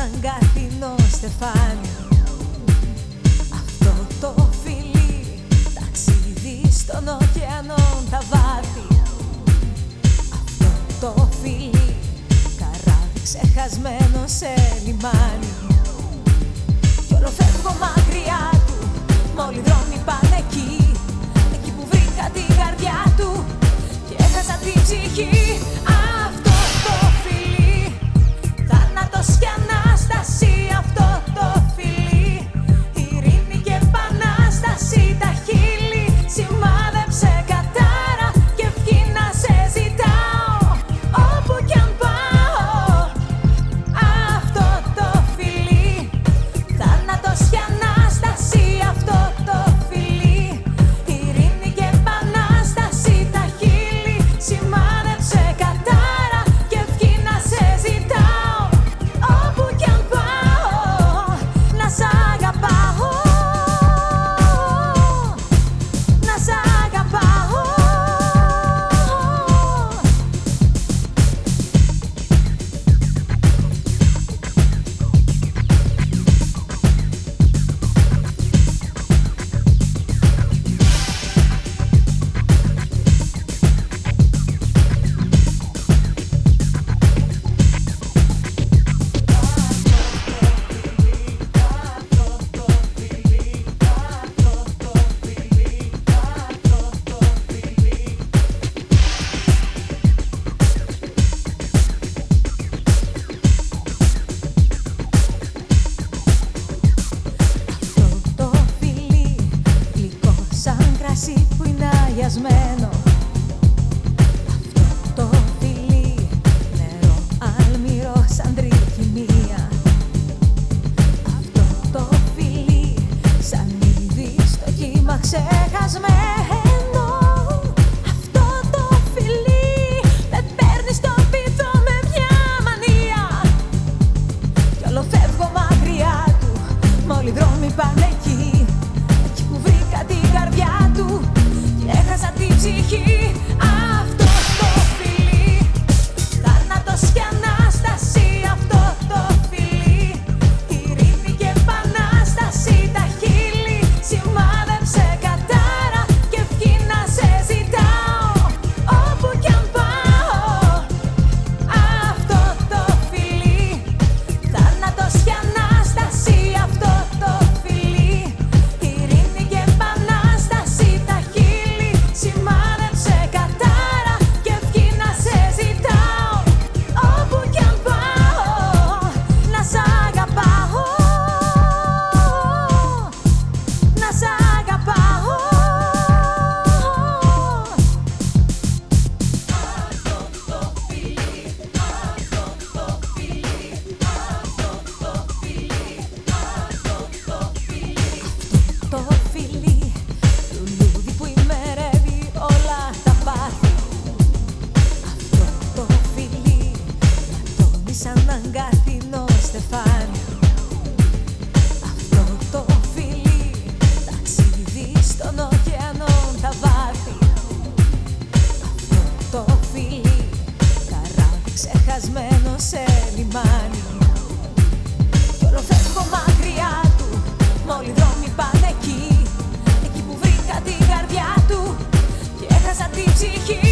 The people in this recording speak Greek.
σαν αγκάθινο στεφάνι Αυτό το φιλί ταξίδι στον ωκεανό τα βάθη. Αυτό το φιλί καράβι ξεχασμένο σε λιμάνι. Κι όλο φεύγω μακριά του μόλι δρόμοι πάνε εκεί Εκεί σαν αγκάθινο στεφάνι. Αυτό το φιλί ταξίδι στον ωκεανό τα βάθη Αυτό το φιλί καράβι ξεχασμένο σε λιμάνι. Κι όλο φεύγω μακριά του Μόλι δρόμοι πάνε εκεί. Εκεί που βρήκα την καρδιά του Και έχασα την ψυχή